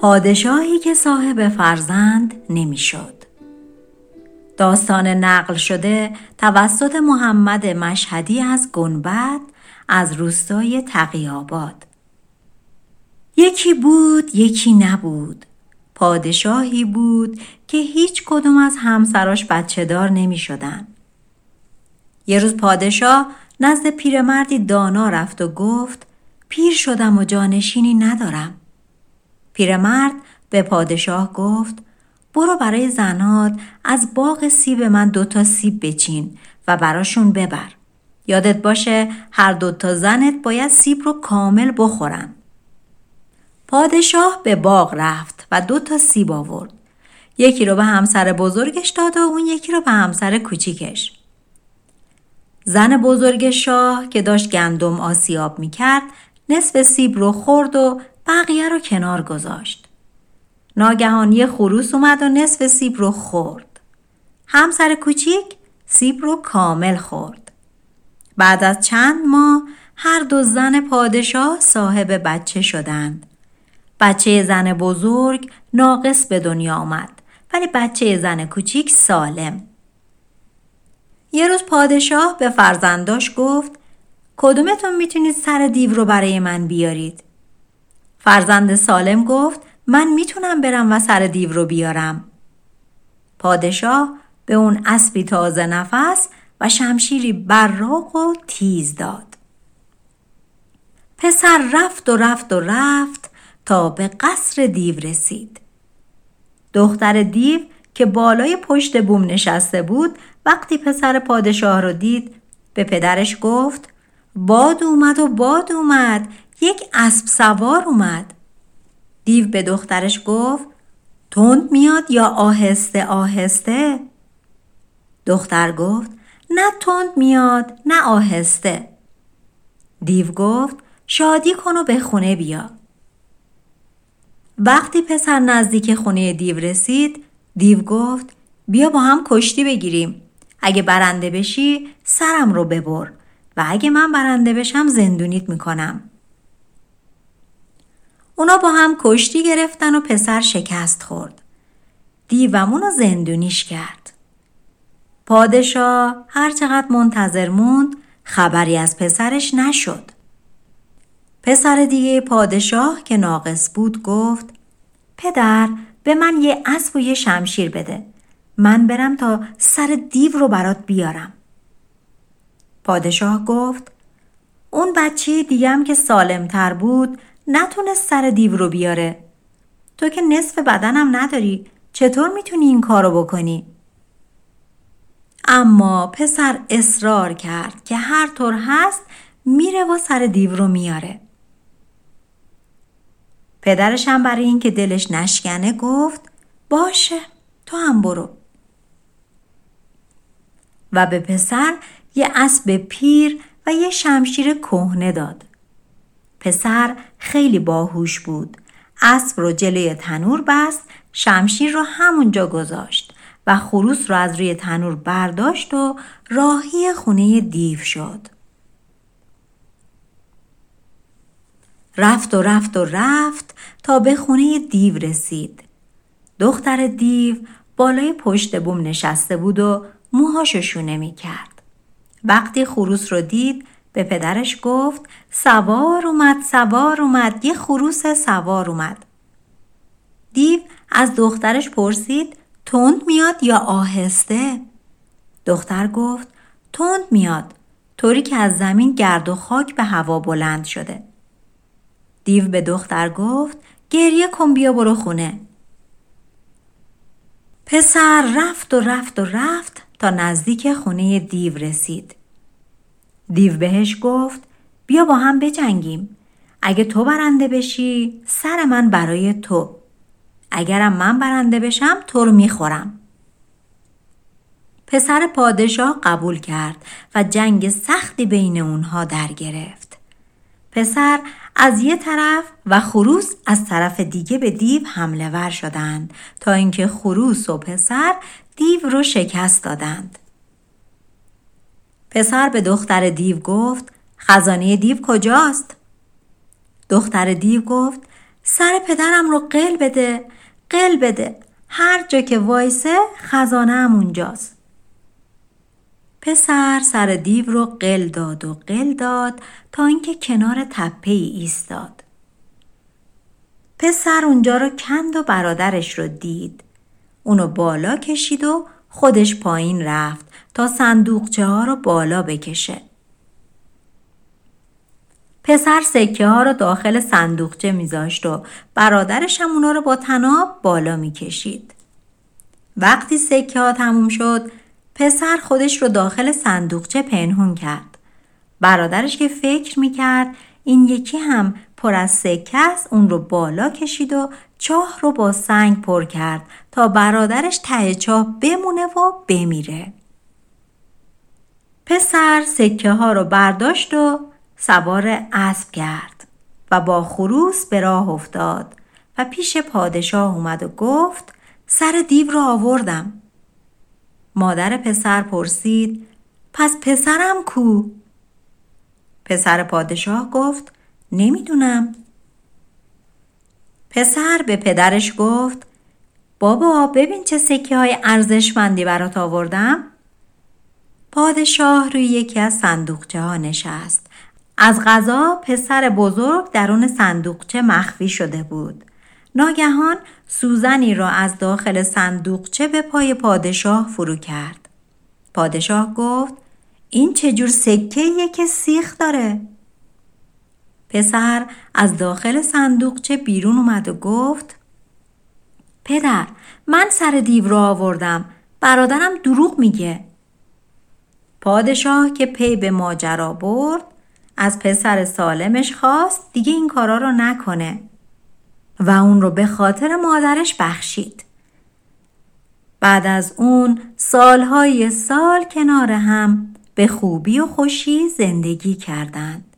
پادشاهی که صاحب فرزند نمی‌شد. داستان نقل شده توسط محمد مشهدی از گنبد از روستای تقیاباد یکی بود یکی نبود پادشاهی بود که هیچ کدوم از همسراش بچه دار نمی شدن. یه روز پادشاه نزد پیرمردی دانا رفت و گفت پیر شدم و جانشینی ندارم. پیرمرد به پادشاه گفت برو برای زنات از باغ سیب من دوتا سیب بچین و براشون ببر. یادت باشه هر دوتا زنت باید سیب رو کامل بخورن. پادشاه به باغ رفت و دوتا سیب آورد. یکی رو به همسر بزرگش داد و اون یکی رو به همسر کوچیکش. زن بزرگ شاه که داشت گندم آسیاب می کرد نصف سیب رو خورد و بقیه رو کنار گذاشت. ناگهان یه خروس اومد و نصف سیب رو خورد. همسر کوچیک سیب رو کامل خورد. بعد از چند ماه هر دو زن پادشاه صاحب بچه شدند. بچه زن بزرگ ناقص به دنیا آمد ولی بچه زن کوچیک سالم. یه روز پادشاه به فرزنداش گفت کدومتون می‌تونید سر دیو رو برای من بیارید؟ فرزند سالم گفت من می‌تونم برم و سر دیو رو بیارم. پادشاه به اون اسبی تازه نفس و شمشیری براق و تیز داد. پسر رفت و رفت و رفت تا به قصر دیو رسید. دختر دیو که بالای پشت بوم نشسته بود وقتی پسر پادشاه رو دید به پدرش گفت باد اومد و باد اومد یک اسب سوار اومد. دیو به دخترش گفت تند میاد یا آهسته آهسته؟ دختر گفت نه تند میاد نه آهسته. دیو گفت شادی کن و به خونه بیا. وقتی پسر نزدیک خونه دیو رسید دیو گفت بیا با هم کشتی بگیریم. اگه برنده بشی سرم رو ببر و اگه من برنده بشم زندونیت می‌کنم. اونا با هم کشتی گرفتن و پسر شکست خورد. دیومون رو زندونیش کرد. پادشاه هر چقدر منتظر موند خبری از پسرش نشد. پسر دیگه پادشاه که ناقص بود گفت پدر به من یه اسب و یه شمشیر بده. من برم تا سر دیو رو برات بیارم. پادشاه گفت اون بچه دیگم که سالمتر بود نتونست سر دیو رو بیاره تو که نصف بدنم نداری چطور می‌تونی این کارو بکنی؟ اما پسر اصرار کرد که هر طور هست میره و سر دیو رو میاره. پدرش هم برای اینکه دلش نشکنه گفت باشه تو هم برو. و به پسر یه اسب پیر و یه شمشیر کهنه داد. پسر خیلی باهوش بود. اسب رو جلوی تنور بست شمشیر رو همونجا گذاشت و خروس رو از روی تنور برداشت و راهی خونه دیو شد. رفت و رفت و رفت تا به خونه دیو رسید. دختر دیو بالای پشت بوم نشسته بود و موهاشو شونه می کرد. وقتی خروس رو دید به پدرش گفت سوار اومد سوار اومد یه خروس سوار اومد. دیو از دخترش پرسید تند میاد یا آهسته؟ دختر گفت تند میاد طوری که از زمین گرد و خاک به هوا بلند شده. دیو به دختر گفت گریه کن بیا برو خونه. پسر رفت و رفت و رفت تا نزدیک خونه دیو رسید. دیو بهش گفت بیا با هم بجنگیم. اگه تو برنده بشی سر من برای تو. اگرم من برنده بشم تو رو می‌خورم. پسر پادشاه قبول کرد و جنگ سختی بین اونها در گرفت. پسر از یه طرف و خروس از طرف دیگه به دیو حمله ور شدند تا اینکه خروس و پسر دیو رو شکست دادند. پسر به دختر دیو گفت خزانه دیو کجاست؟ دختر دیو گفت سر پدرم رو قل بده قل بده. هر جا که وایسه خزانه هم اونجاست. پسر سر دیو رو قل داد و قل داد تا اینکه کنار تپه ای ایستاد. پسر اونجا رو کند و برادرش رو دید. اونو بالا کشید و خودش پایین رفت تا صندوقچه ها رو بالا بکشه پسر سکه ها رو داخل صندوقچه میذاشت و برادرش هم اونا رو با تناب بالا می‌کشید. وقتی سکه ها تموم شد پسر خودش رو داخل صندوقچه پنهون کرد. برادرش که فکر می‌کرد این یکی هم پر از سکه اون رو بالا کشید و چاه رو با سنگ پر کرد تا برادرش ته چاه بمونه و بمیره. پسر سکه ها رو برداشت و سوار اسب کرد و با خروس به راه افتاد و پیش پادشاه اومد و گفت سر دیو را آوردم مادر پسر پرسید پس پسرم کو؟ پسر پادشاه گفت نمی‌دونم پسر به پدرش گفت بابا ببین چه سکه های ارزشمندی برات آوردم پادشاه روی یکی از صندوقچه ها نشست از غذا پسر بزرگ درون صندوقچه مخفی شده بود. ناگهان سوزنی را از داخل صندوقچه به پای پادشاه فرو کرد. پادشاه گفت این چجور سکه که سیخ داره؟ پسر از داخل صندوقچه بیرون اومد و گفت پدر من سر دیو را آوردم برادرم دروغ میگه پادشاه که پی به ماجرا برد از پسر سالمش خواست دیگه این کارا رو نکنه و اون رو به خاطر مادرش بخشید. بعد از اون سالهای سال کنار هم به خوبی و خوشی زندگی کردند.